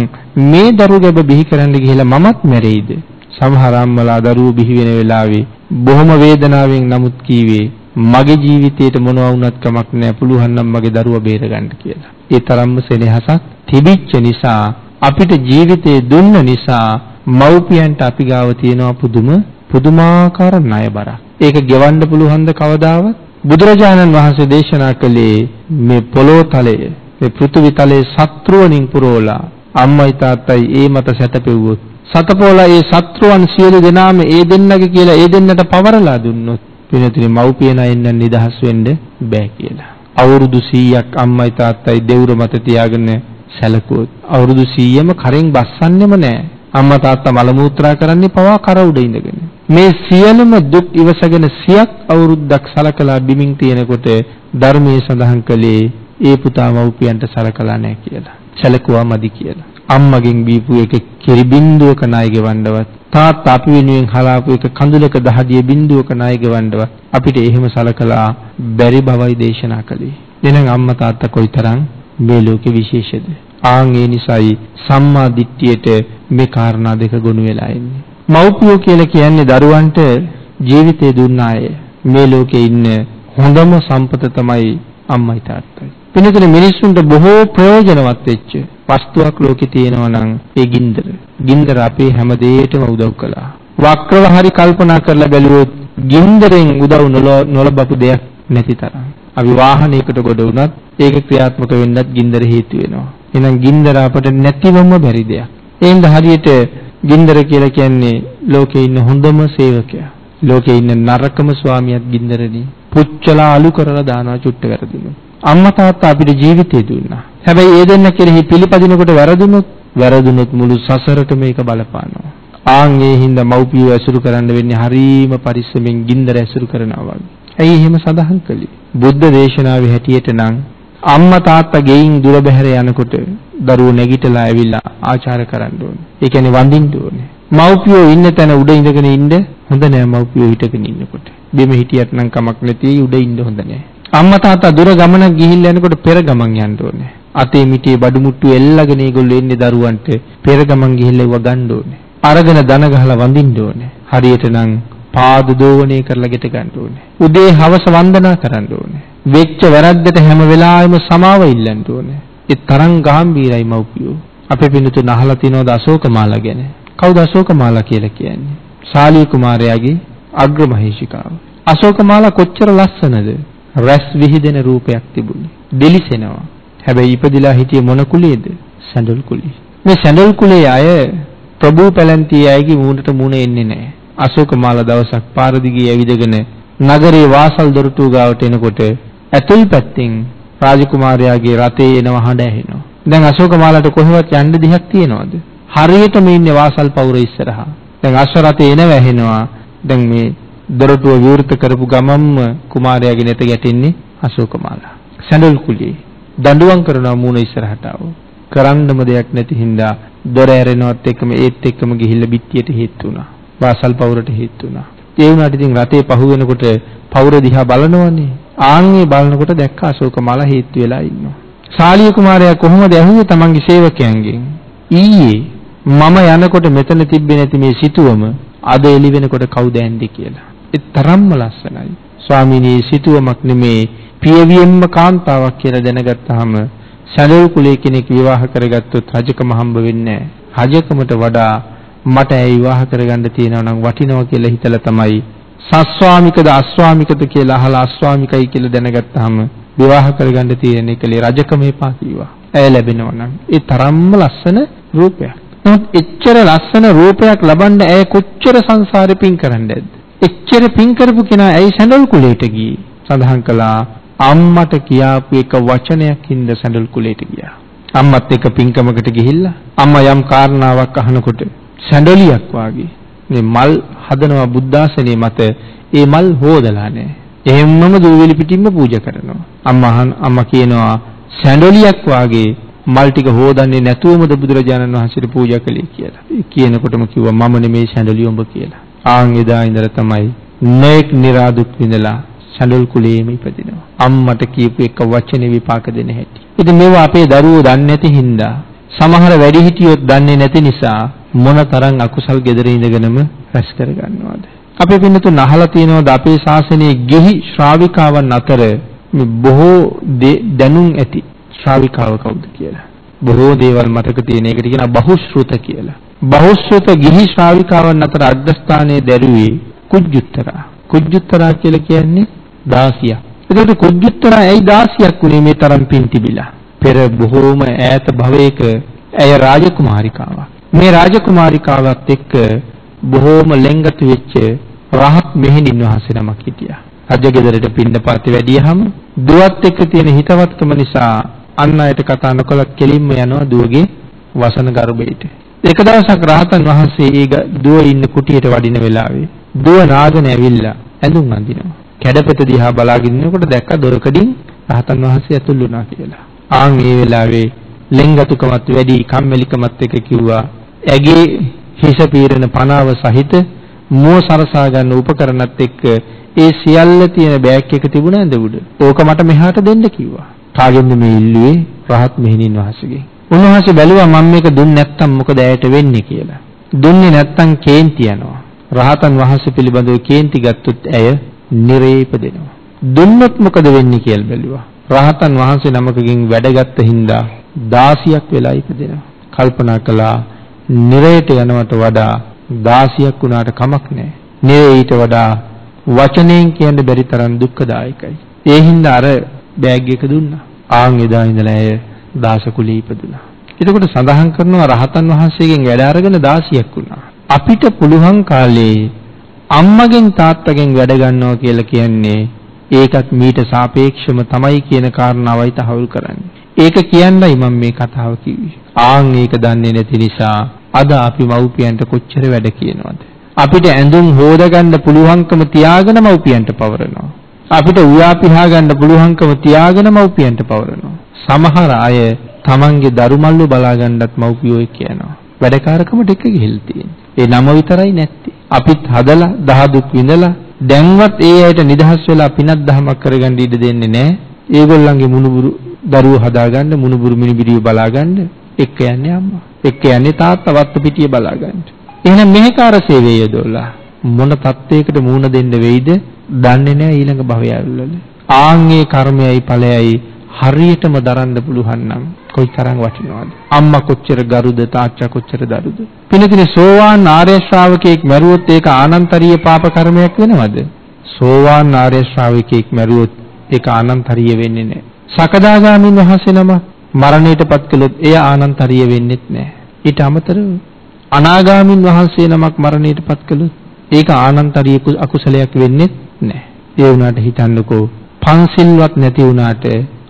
මේ දරුවෝ ගැබ බිහි කරන්න ගිහිල්ලා මමත් මැරෙයිද? සමහර අම්මලා දරුවෝ බිහි වෙන වෙලාවේ බොහොම වේදනාවෙන් නමුත් කීවේ මගේ ජීවිතේට මොනවා වුණත් කමක් නැහැ පුළුවන් නම් මගේ දරුවා බේරගන්න කියලා. ඒ තරම්ම සෙනෙහසක් තිබිච්ච නිසා අපිට ජීවිතේ දුන්න නිසා මව්පියන්ට අපි ගාව තියෙනවා පුදුම පුදුමාකාර ණය බරක්. ඒක ගෙවන්න පුළුවන්ද කවදාවත්? බුදුරජාණන් වහන්සේ දේශනා කළේ මේ පොළොව තලය මේ පෘථිවි තලයේ සත්‍රුවණින් පුරවලා අම්මයි තාත්තයි ඒ මත සැතපෙව්වොත් සතපෝලා ඒ සත්‍රුවන් සියලු දෙනාම ඒ දෙන්නගේ කියලා ඒ දෙන්නට පවරලා දුන්නොත් පිනතුනේ මව්පියන එන්න නිදහස් වෙන්න බෑ කියලා. අවුරුදු 100ක් අම්මයි තාත්තයි දෙවුර මත තියාගෙන සැලකුවොත් අවුරුදු 100ම කරෙන් බස්සන්නෙම නෑ. අම්මා තාත්තා මල මූත්‍රා කරන්නේ පවා කර උඩ ඉඳගෙන. මේ සියලුම දුක් ඉවසගෙන සියක් අවුරුද්දක් සලකලා බිමින් තියෙනකොට ධර්මයේ සඳහන් කළේ ඒ පුතා මව්පියන්ට සලකලා නැහැ කියලා. සැලකුවා මදි කියලා. අම්මගෙන් බීපු එක කිරි බින්දුවක ණය ගෙවන්නවත් තාත්තා අපි වෙනුවෙන් හලාපු එක කඳුලක දහදිය බින්දුවක ණය ගෙවන්නවත් අපිට එහෙම සලකලා බැරි බවයි දේශනා කළේ. එහෙනම් අම්මා තාත්තා කොයිතරම් මේ ලෝකේ විශේෂද? ආන් ඒ නිසායි සම්මා දිට්ඨියට මේ කාරණා දෙක ගොනු වෙලා ඉන්නේ. මව්පියෝ කියලා කියන්නේ දරුවන්ට ජීවිතය දුන්න අය. මේ ලෝකේ ඉන්න හොඳම සම්පත තමයි අම්මයි තාත්තයි. වෙනතන මිනිස්සුන්ට බොහෝ ප්‍රයෝජනවත් වෙච්ච වස්තුවක් ලෝකේ තියෙනවා නම් ඒ ගින්දර. ගින්දර අපේ හැම දෙයකටම උදව් කළා. වක්‍රව හරි කල්පනා කරලා බැලුවොත් ගින්දරෙන් උදව් නොලබපු දෙයක් නැති තරම්. අපි වාහනයකට ගොඩ වුණත් ඒක ක්‍රියාත්මක වෙන්නත් ගින්දර හේතු වෙනවා. එහෙනම් ගින්දර අපට නැතිවම බැරි දෙයක්. එහෙනම් හරියට ගින්දර කියලා කියන්නේ ලෝකේ ඉන්න හොඳම සේවකයා. ලෝකේ ඉන්න නරකම ස්වාමියාත් ගින්දරනේ. පුච්චලා අලු කරලා දානවා චුට්ට වැරදුනොත්. අම්මා තාත්තා අපිට ජීවිතය දුන්නා. හැබැයි ඒ දෙන්න කෙරෙහි පිළිපදිනකොට වැරදුනොත් වැරදුනොත් මුළු සසරට මේක බලපානවා. ආන් ඒ හින්දා මව්පියෝ ඇසුරු කරන්න වෙන්නේ හරීම පරිස්සමෙන් ගින්දර ඇසුරු කරනවා වගේ. ඇයි එහෙම සඳහන් කළේ? බුද්ධ දේශනාවේ හැටියට නම් අම්මා තාත්තා ගෙයින් දුර බැහැර යනකොට දරුවෝ නැගිටලා ඇවිල්ලා ආචාර කරන්න ඕනේ. ඒ කියන්නේ වඳින්න ඕනේ. මව්පියෝ ඉන්න තැන උඩ ඉඳගෙන ඉන්න හොඳ නෑ මව්පියෝ හිටගෙන ඉන්නකොට. බිම හිටියත් නම් කමක් නැති උඩ ඉන්න හොඳ නෑ. අම්මා තාත්තා දුර ගමනක් ගිහිල්ලා යනකොට පෙර ගමන් යන්න ඕනේ. අතේ මිටියේ බඩු මුට්ටු එල්ලගෙන ඒගොල්ලෝ එන්නේ දරුවන්ට පෙර ගමන් ගිහිල්ලා ඒව ගන්න ඕනේ. අරගෙන දන ගහලා වඳින්න ඕනේ. හරියට නම් පාද දෝවණය කරලා ගෙට ගන්න ඕනේ. උදේ හවස වන්දනා කරන්න ඕනේ. වෙච්ච වැරද්දට හැම වෙලාවෙම සමාව ඉල්ලන්න ඕනේ. ඒ තරම් ගැඹීරයි මව්පියෝ. අපේ පිටුතුන් අහලා තියෙනවද අශෝකමාලා ගැන? කවුද අශෝකමාලා කියලා කියන්නේ? ශාලී කුමාරයාගේ අග්‍රමහේෂිකාව. අශෝකමාලා කොච්චර ලස්සනද? රැස් විහිදෙන රූපයක් තිබුණේ. දෙලිසෙනවා. හැබැයි ඉපදිලා හිටියේ මොන කුලයේද? සැඬොල් කුලේ. මේ සැඬොල් කුලේ අය ප්‍රභූ පැලැන්තියේ අයගේ මූණට මූණ එන්නේ නැහැ. අශෝකමාලා දවසක් පාර දිගේ ඇවිදගෙන නගරේ වාසල් දොරටුව ගාවට එනකොට ඇතුල් පැත්තෙන් රාජකුමාරයාගේ රථේ එනව හඬ ඇහෙනවා. දැන් අශෝකමාලාට කොහෙවත් යන්න දිහක් තියනවද? හරියටම ඉන්නේ වාසල් පවුර ඉස්සරහා. දැන් අශ්ව රථේ එනව ඇහෙනවා. දැන් මේ දොරටුව විවෘත කරපු ගමම්ම කුමාරයාගේ නෙත ගැටෙන්නේ අශෝකමාලා. සැඬොල් කුලියේ දඬුවම් කරනවා මූණ ඉස්සරහට ආව. කරන්නම දෙයක් නැති හින්දා දොර ඇරෙනවත් එක්කම ඒත් එක්කම ගිහිල්ලා බිත්තියට හේතු වුණා. වාසල් පවුරට හේතු වුණා. ඒ වුණාට ඉතින් රතේ පහු වෙනකොට පවුර දිහා බලනවනේ. ආන්ගේ බලනකොට දැක්ක අශෝකමාලා හේතු වෙලා ඉන්නවා. ශාලිය කුමාරයා කොහොමද ඇහුවේ තමන්ගේ සේවකයන්ගෙන්? ඊයේ මම යනකොට මෙතන තිබ්බේ නැති මේ සිතුවම අද එළි වෙනකොට කවුද ඇන්දේ කියලා. ඒ තරම්ම ලස්සනයි. ස්වාමීනි සිතුවමක් නෙමේ පියවියෙන්ම කාන්තාවක් කියලා දැනගත්තාම සැලව් කුලේ කෙනෙක් විවාහ කරගත්තොත් රජකම හම්බ වෙන්නේ රජකමට වඩා මට ඇයි විවාහ කරගන්න තියෙනවා නම් වටිනවා කියලා හිතලා තමයි සස්වාමිකද අස්වාමිකද කියලා අහලා අස්වාමිකයි කියලා දැනගත්තාම විවාහ කරගන්න තියෙන එකලේ රජකම එපා කිව්වා. ඇය ලැබෙනවා නම් ඒ තරම්ම ලස්සන රූපයක්. නමුත් එච්චර ලස්සන රූපයක් ලබන්න ඇය කොච්චර සංසාරේ පින් කරන්නේද? එච්චර පින් කරපු කෙනා ඇයි සැඬල් කුලයට ගියේ? සඳහන් කළා අම්මට කියාපු එක වචනයක් හින්ද සැඬල් කුලයට ගියා. අම්මත් එක්ක පින්කමකට ගිහිල්ලා අම්මා යම් කාරණාවක් අහනකොට සැඬලියක් වාගේ මේ මල් හදනවා බුද්ධාසනේ මත ඒ මල් හොදලා නැහැ. එහෙම්මම දූවිලි පිටින්ම පූජා කරනවා. අම්මා අම්මා කියනවා සැඬලියක් වාගේ මල් ටික හොදන්නේ නැතුවමද බුදුරජාණන් වහන්සේට පූජා කළේ කියලා. කියනකොටම කිව්වා මම නෙමේ සැඬලිය උඹ කියලා. ආන් එදා ඉඳලා තමයි නෙක් නිරාදුක් විඳලා සැඬල් කුලේම ඉපදිනවා. අම්මට කියපු එක වචනේ විපාක දෙන හැටි. ඉතින් මේවා අපේ දරුවෝ දන්නේ නැති හින්දා සමහර වැඩිහිටියොත් දන්නේ නැති නිසා මොනතරම් අකුසල් gedere ඉඳගෙනම රැස් කරගන්නවද? අපි පින්නතුන් අහලා තියෙනවද අපේ ශාසනයේ ගිහි ශ්‍රාවිකාවන් අතර මේ බොහෝ දැනුම් ඇති ශ්‍රාවිකාව කවුද කියලා? බොහෝ දේවල් මතක තියෙන එකට කියනවා බහුශ්‍රුත කියලා. බහුශ්‍රුත ගිහි ශ්‍රාවිකාවන් අතර අග්‍රස්ථානයේ දැරුවේ කුජ්ජුත්තරා. කුජ්ජුත්තරා කියලා කියන්නේ 16ක්. එතකොට කුජ්ජුත්තරා ඇයි 16ක් උනේ මේ තරම් පින් තිබිලා? පෙර බොහෝම ඈත භවයක ඇය රාජකුමාරිකාවක්. මේ රාජකුමාරිකාවත් එක්ක බොහෝම ලෙන්ගතු වෙච්ච රහත් මෙහෙණින් වහන්සේ නමක් හිටියා. රජගෙදරට පින්නපාති වැඩියහම දුවත් එක්ක තියෙන හිතවත්කම නිසා අන් අයට කතා නොකලත් කෙලින්ම යනවා දුවගේ වසන ගර්භයට. එක දවසක් රහතන් වහන්සේ ඒ දුව ඉන්න කුටියට වඩින වෙලාවේ දුව නාගෙන ඇවිල්ලා ඇඳුම් අඳිනවා. කැඩපත දිහා බලාගෙන ඉන්නකොට දැක්ක දොරකඩින් රහතන් වහන්සේ ඇතුල් වුණා කියලා. ආන් ඒ වෙලාවේ ලෙන්ගතුකමත් වැඩි කම්මැලිකමත් එක කිව්වා. ඇගේ හිස පීරන පනාව සහිත මුව සරසා ගන්න උපකරණත් එක්ක ඒ සියල්ල තියෙන බෑග් එක තිබුණා ඇඳ උඩ. ඕක මට මෙහාට දෙන්න කිව්වා. කාගෙන්ද මේ ඉල්ලුවේ? රහත් මෙහෙණින් වහන්සේගෙන්. උන්වහන්සේ බැලුවා මම මේක දුන්නේ නැත්තම් මොකද ඇයට වෙන්නේ කියලා. දුන්නේ නැත්තම් කේන්ති යනවා. රහතන් වහන්සේ පිළිබඳව කේන්ති ගත්තොත් ඇය නිරේපදෙනවා. දුන්නොත් මොකද වෙන්නේ කියලා බැලුවා. රහතන් වහන්සේ නමකගෙන් වැඩගත්ත හින්දා 16ක් වෙලා ඉපදෙනවා. කල්පනා කළා නිරයට යනවට වඩා 16ක් වුණාට කමක් නැහැ. නිරේ ඊට වඩා වචනයෙන් කියන්න බැරි තරම් දුක්ඛදායකයි. ඒ හින්දා අර බෑග් එක දුන්නා. ආන් එදා ඉඳලා ඇය දාස කුලී ඉපදුනා. එතකොට සඳහන් කරනවා රහතන් වහන්සේගෙන් වැඩ අරගෙන 16ක් වුණා. අපිට පුළුවන් කාලේ අම්මගෙන් තාත්තගෙන් වැඩ ගන්නවා කියලා කියන්නේ ඒකත් මීට සාපේක්ෂව තමයි කියන කාරණාවයි තහවුරු කරන්නේ. ඒක කියන්නයි මම මේ කතාව කිව්වේ. ආන් ඒක දන්නේ නැති නිසා අද අපි මව්පියන්ට කොච්චර වැඩ කියනවද? අපිට ඇඳුම් හොදගන්න පුළුවන්කම තියාගෙන මව්පියන්ට පවරනවා. අපිට උයා පිහා ගන්න පුළුවන්කම තියාගෙන මව්පියන්ට පවරනවා. සමහර අය තමන්ගේ දරුමල්ලු බලා ගන්නත් මව්පියෝ කියනවා. වැඩකාරකමට එක ගිහිල්ලා තියෙන්නේ. ඒ නම විතරයි නැත්තේ. අපිත් හදලා දහදුක් විඳලා දැන්වත් ඒ අයට නිදහස් වෙලා පිනක් දහමක් කරගන්න ඉඩ දෙන්නේ නැහැ. ඒගොල්ලන්ගේ මුණුබුරු දරුවෝ හදාගන්න මුණුබුරු මිනිබිරිය බලාගන්න එක්ක යන්නේ අම්මා. එක්ක යන්නේ තාත්තා වත්ත පිටිය බලාගන්න. එහෙනම් මෙහෙකාර සේවය යොදවලා මොන තත්වයකට මූණ දෙන්න වෙයිද දන්නේ නැහැ ඊළඟ භවය ඇවිල්ලා. ආන්ගේ කර්මයයි ඵලයයි හරියටම දරන්න පුළුවන් නම් කොයි තරම් වටිනවද? අම්මා කොච්චර ගරුද තාච්චා කොච්චර දරුද? පිනතිනේ සෝවාන් ආර්ය ශ්‍රාවකෙක් මැරුවොත් ඒක ආනන්තරීය පාප කර්මයක් වෙනවද? සෝවාන් ආර්ය ශ්‍රාවකෙක් මැරුවොත් ඒක ආනන්තරීය වෙන්නේ නැහැ. සකදාගාමීන් වහන්සේ නම මරණයටපත් කළොත් එය ආනන්තරීය වෙන්නේත් නැහැ. ඊට අමතරව අනාගාමීන් වහන්සේ නමක් මරණයටපත් කළොත් ඒක ආනන්තරීය අකුසලයක් වෙන්නේ නැහැ. ඒ වුණාට හිතන්නකෝ පන්සිල්වත් නැති වුණාට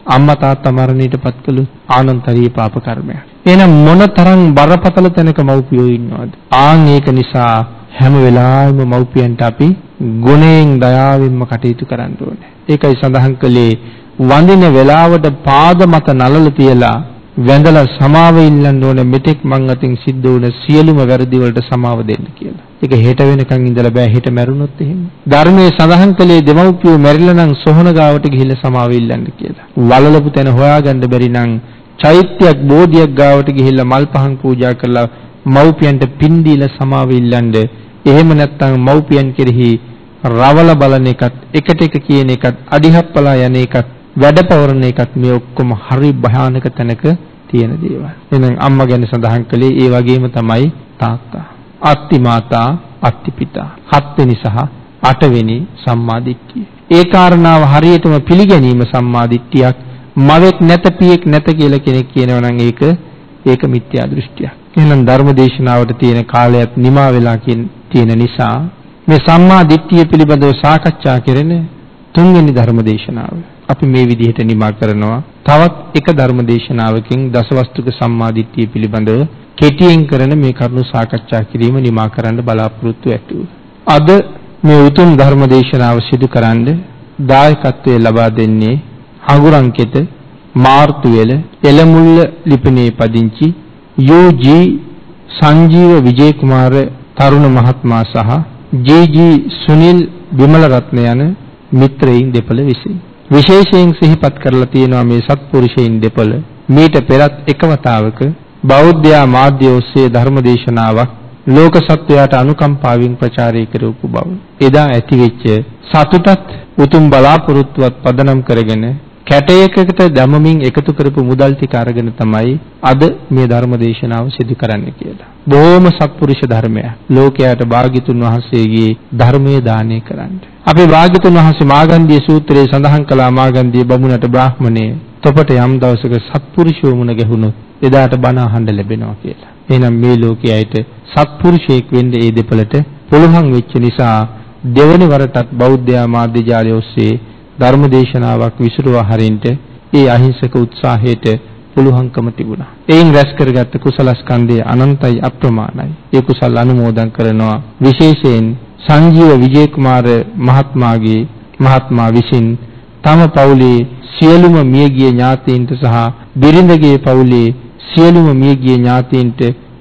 අම්මා තාත්තා මරණයටපත් කළොත් ආනන්තරීය පාප කර්මයක්. එහෙනම් මොනතරම් බරපතල තැනක මව්පියෝ ඉන්නවද? ආන් ඒක නිසා හැම වෙලාවෙම මව්පියන්ට අපි ගුණයෙන් දයාවෙන්ම කටයුතු කරන්න ඕනේ. ඒකයි සඳහන් කළේ වඳින වෙලාවට පාද මත නලල තියලා වැඳලා සමාව ඉල්ලන්න ඕනේ මෙතෙක් මං අතින් සිද්ධ වුණ සියලුම වැරදි වලට සමාව දෙන්න කියලා. ඒක හෙට වෙනකන් ඉඳලා බෑ හෙට මැරුණොත් එහෙම. ධර්මයේ සඳහන් කළේ දෙමව්පියෝ මැරිලා නම් සොහන ගාවට ගිහිල්ලා සමාව ඉල්ලන්න කියලා. වලලපු තැන හොයාගන්න බැරි නම් චෛත්‍යයක් බෝධියක් ගාවට ගිහිල්ලා මල් පහන් පූජා කරලා මව්පියන්ට පින් දීලා සමාව ඉල්ලන්න. එහෙම නැත්නම් මව්පියන් කෙරෙහි රවල බලන එකත් එකට එක කියන එකත් අඩිහප්පලා යන එකත් වැඩපවරන එකත් මේ ඔක්කොම හරි භයානක තැනක තියෙන දේවල්. එහෙනම් අම්මා ගැන සඳහන් කළේ ඒ වගේම තමයි තාත්තා. අත්ති මාතා, අත්ති පිතා. හත්වෙනි සහ අටවෙනි සම්මාදිට්ඨිය. ඒ කාරණාව හරියටම පිළිගැනීම සම්මාදිට්ඨියක්. මවෙක් නැත පියෙක් නැත කියලා කෙනෙක් කියනවා නම් ඒක ඒක මිත්‍යා දෘෂ්ටියක්. එහෙනම් ධර්මදේශනාවට තියෙන කාලයත් නිමා වෙලා තියෙන නිසා මේ සම්මා දිට්ඨිය පිළිබඳව සාකච්ඡා කරන තුන්වෙනි ධර්මදේශනාව. අපි මේ විදිහට නිමා කරනවා. තවත් එක ධර්ම දේශනාවකින් දසවස්තුක සම්මාදිට්ඨිය පිළිබඳව කෙටියෙන් කරන මේ කරුණු සාකච්ඡා කිරීම නිමා කරන්න බලාපොරොත්තු ඇතුව. අද මේ උතුම් ධර්ම දේශනාව සිදු කරන්න දායකත්වයේ ලබා දෙන්නේ හඟුරංකෙත මාර්තුවෙල එළමුල්ල ලිපිනේ පදිංචි යූ.ජී. සංජීව විජේකුමාර තරුණ මහත්මයා සහ ජී.ජී. සුනිල් විමලරත්න යන මිත්‍රයින් දෙපළ විසිනි. විශේෂයෙන් සිහිපත් කරලා තියෙනවා මේ සත්පුරුෂයින් දෙපළ මීට පෙරත් එකවතාවක බෞද්ධයා මාධ්‍ය ඔස්සේ ධර්මදේශනාවක් ලෝක සත්වයාට අනුකම්පාවෙන් ප්‍රචාරය කරපු බව. එදා ඇතිවෙච්ච සතුටත් උතුම් බලාපොරොත්තුවත් පදනම් කරගෙන කැටයකකට දැමමින් එකතු කරපු මුදල් ටික අරගෙන තමයි අද මේ ධර්ම දේශනාව සිදු කරන්න කියලා. බොහොම සත්පුරුෂ ධර්මයක්. ලෝකයට භාග්‍යතුන් වහන්සේගේ ධර්මයේ දානය කරන්න. අපේ භාග්‍යතුන් වහන්සේ මාගන්ධී සූත්‍රයේ සඳහන් කළා මාගන්ධී බමුණට බ්‍රාහ්මණය තොපට යම් දවසක සත්පුරුෂයෝ මුණ ගැහුණොත් එදාට බණ අහන්න ලැබෙනවා කියලා. එහෙනම් මේ ලෝකයේයිට සත්පුරුෂයෙක් වෙන්න ඒ දෙපළට පුළුවන් වෙච්ච නිසා දෙවනි වරටත් බෞද්ධ මාධ්‍ය ජාලය ඔස්සේ ධර්ම දේශනාවක් විසුරුවා හරින්ට ඒ අහිංසක උත්සාහයට පුළුවන්කම තිබුණා. එයින් රැස් කරගත්ත කුසල ස්කන්ධය අනන්තයි අප්‍රමාණයි. ඒ කුසල් අනුමෝදන් කරනවා විශේෂයෙන් සංජීව විජේකුමාර මහත්මයාගේ මහත්මයා විසින් තම පවුලේ සියලුම මියගිය ඥාතීන්ට සහ බිරිඳගේ පවුලේ සියලුම මියගිය ඥාතීන්ට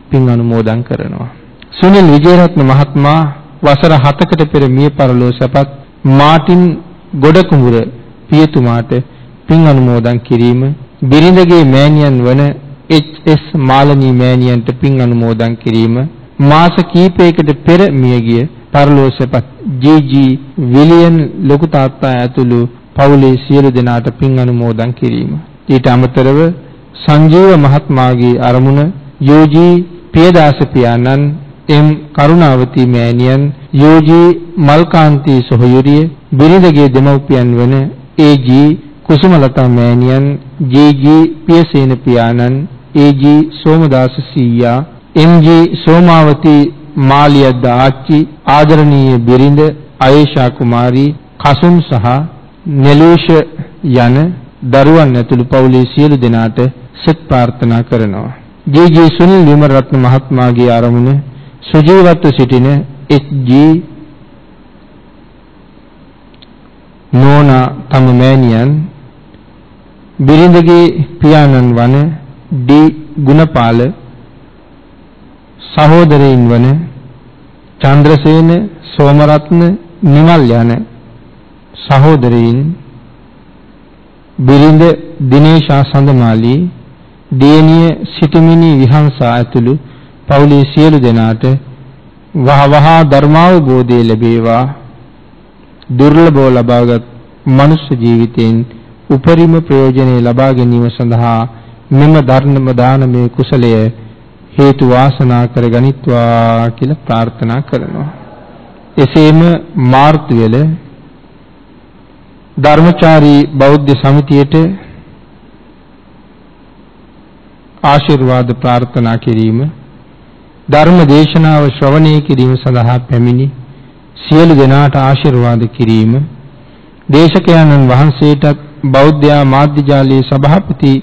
පින් අනුමෝදන් කරනවා. සුනිල් විජේරත්න මහත්මයා වසර 7කට පෙර මිය පරලෝ සැපත් මාටින් ගොඩකුඹුර පියතුමාට පින් අනුමෝදන් කිරීම බිරිඳගේ මෑණියන් වන එච්.එස්. මාලනී මෑණියන්ට පින් අනුමෝදන් කිරීම මාස කිහිපයකට පෙර මියගිය පරලෝසපත් ජී.ජී. විලියන් ලොකු තාත්තා ඇතුළු පවුලේ සියලු දෙනාට පින් අනුමෝදන් කිරීම. ඊට අමතරව සංජීව මහත්මයාගේ අරමුණ යෝජී පියදාස පියාණන් එම් කරුණාවති මෑණියන් යෝජී මල්කාන්ති සොහයුරිය බිරිඳගේ දෙමව්පියන් වන ඒ.ජී. කුසුමලතා මෑණියන් ජේ.ජී. පියසේන පියාණන් ඒ.ජී. සෝමදාස සීයා එම්.ජී. සෝමාවති මාලියද්ද ආච්චි ආදරණීය බිරිඳ අයේෂා කුමාරී කසුම් සහ නෙලූෂ යන දරුවන් ඇතුළු පවුලේ සියලු දෙනාට සෙත් ප්‍රාර්ථනා කරනවා. ජේ.ජී. සුනිල් විමරත්න මහත්මයාගේ ආරමුණ සුජීවත්ව සිටින එච්.ජී. නෝනා තම මෑණියන් බිරිඳගේ පියාණන් වන ඩී ගුණපාල සහෝදරයින් වන චන්ද්‍රසේන සෝමරත්න නිමල් යන සහෝදරයින් බිරිඳ දිනේෂා සඳමාලි දේනිය සිටමිනි විහංසා ඇතුළු පවුලේ සියලු දෙනාට වහවහා ධර්මාවබෝධය ලැබේවා. දුර්ලභව ලබාගත් මනුෂ්‍ය ජීවිතයෙන් උපරිම ප්‍රයෝජනෙ ලබා ගැනීම සඳහා මෙම ධර්ම දානමේ කුසලය හේතු වාසනා කර ගනිත්වා කියලා ප්‍රාර්ථනා කරනවා. එසේම මාර්තුවල ධර්මචාරී බෞද්ධ සමිතියට ආශිර්වාද ප්‍රාර්ථනා කිරීම ධර්ම දේශනාව ශ්‍රවණය කිරීම සඳහා පැමිණි සියලු දෙනාට ආශිර්වාද කිරීම. දේශකයන්න් වහන්සේටත් බෞද්ධ මාධ්‍ය ජාලයේ සභාපති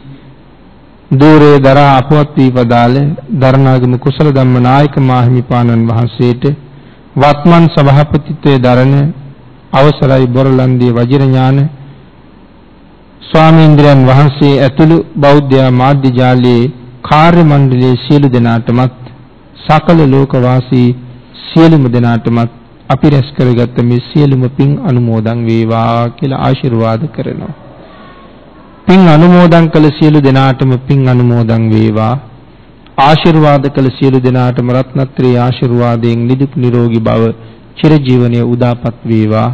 දූරේ දරා අපවත් වී වදාළ දරණාගම කුසල ධම්ම නායක මාහිමිපාණන් වහන්සේට වත්මන් සභාපතිත්වයේ දරන අවසරයි බොරලන්දී වජිරඥාන ස්වාමීන්ද්‍රයන් වහන්සේ ඇතුළු බෞද්ධ මාධ්‍ය ජාලයේ කාර්ය මණ්ඩලයේ සියලු දෙනාටමත් සකල ලෝකවාසී සියලුම දෙනාටමත් අපි රැස් කරගත්ත මේ සියලුම පින් අනුමෝදන් වේවා කියලා ආශිර්වාද කරනවා. පින් අනුමෝදන් කළ සියලු දෙනාටම පින් අනුමෝදන් වේවා. ආශිර්වාද කළ සියලු දෙනාටම රත්නත්‍රී ආශිර්වාදයෙන් නිදුක් නිරෝගී භව චිරජීවනයේ උදාපත් වේවා.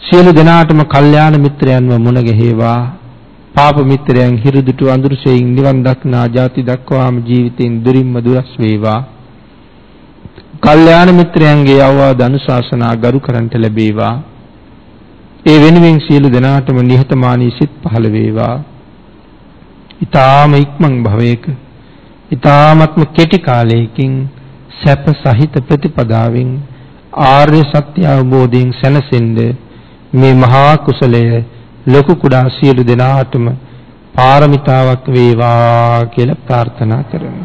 සියලු දෙනාටම කල්යාණ මිත්‍රයන්ව මුණ ගැහිවා. පාප මිත්‍රයන් හිරුදුටු අඳුරසෙයින් නිවන් දක්නා ජාති දක්වාම ජීවිතෙන් දුරින්ම දුරස් වේවා. කල්යාණ මිත්‍රයන්ගේ අවවාද අනුශාසනා ගරු කරන්ට ලැබේවා. ඒ වෙනුවෙන් සියලු දෙනාටම නිහතමානී සිත් පහළ වේවා. ඊ타ම ඉක්මන් භවයක ඊ타මත්ම කෙටි කාලයකින් සැප සහිත ප්‍රතිපදාවෙන් ආර්ය සත්‍ය අවබෝධයෙන් සැනසෙන්න මේ මහා කුසලය ලොකු කුඩා සියලු දෙනාටම පාරමිතාවක් වේවා කියලා ප්‍රාර්ථනා කරමු.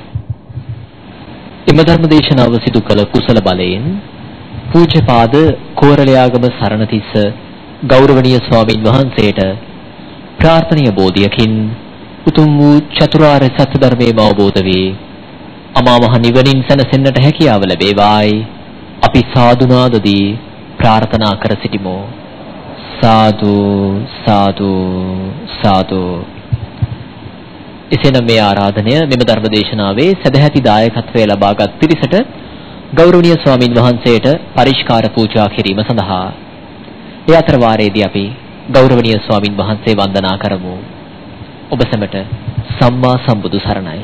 එම ධර්ම දේශනාව සිදු කළ කුසල බලයෙන් පූජ්‍යපාද කෝරළයාගම සරණතිස්ස ගෞරවනීය ස්වාමින් වහන්සේට ප්‍රාර්ථනීය බෝධියකින් උතුම් වූ චතුරාර්ය සත්‍ය ධර්මයේ අවබෝධ වේ අමා මහ නිවනින් සැනසෙන්නට හැකියාව ලැබේවායි. අපි සාදුනාදදී ප්‍රාර්ථනා කර සිටිමු. සාදු සාදු සාදු. එසේනම් මේ ආරාධනය මෙම ධර්මදේශනාවේ සදැහැති දායකත්වය ලබාගත් පිරිසට ගෞරවනීය ස්වාමින් වහන්සේට පරිස්කාර පූජා කිරීම සඳහා ඒ අතර වාරයේදී අපි ගෞරවනීය ස්වාමින් වහන්සේ වන්දනා කරමු. ඔබ සැමට සම්මා සම්බුදු සරණයි.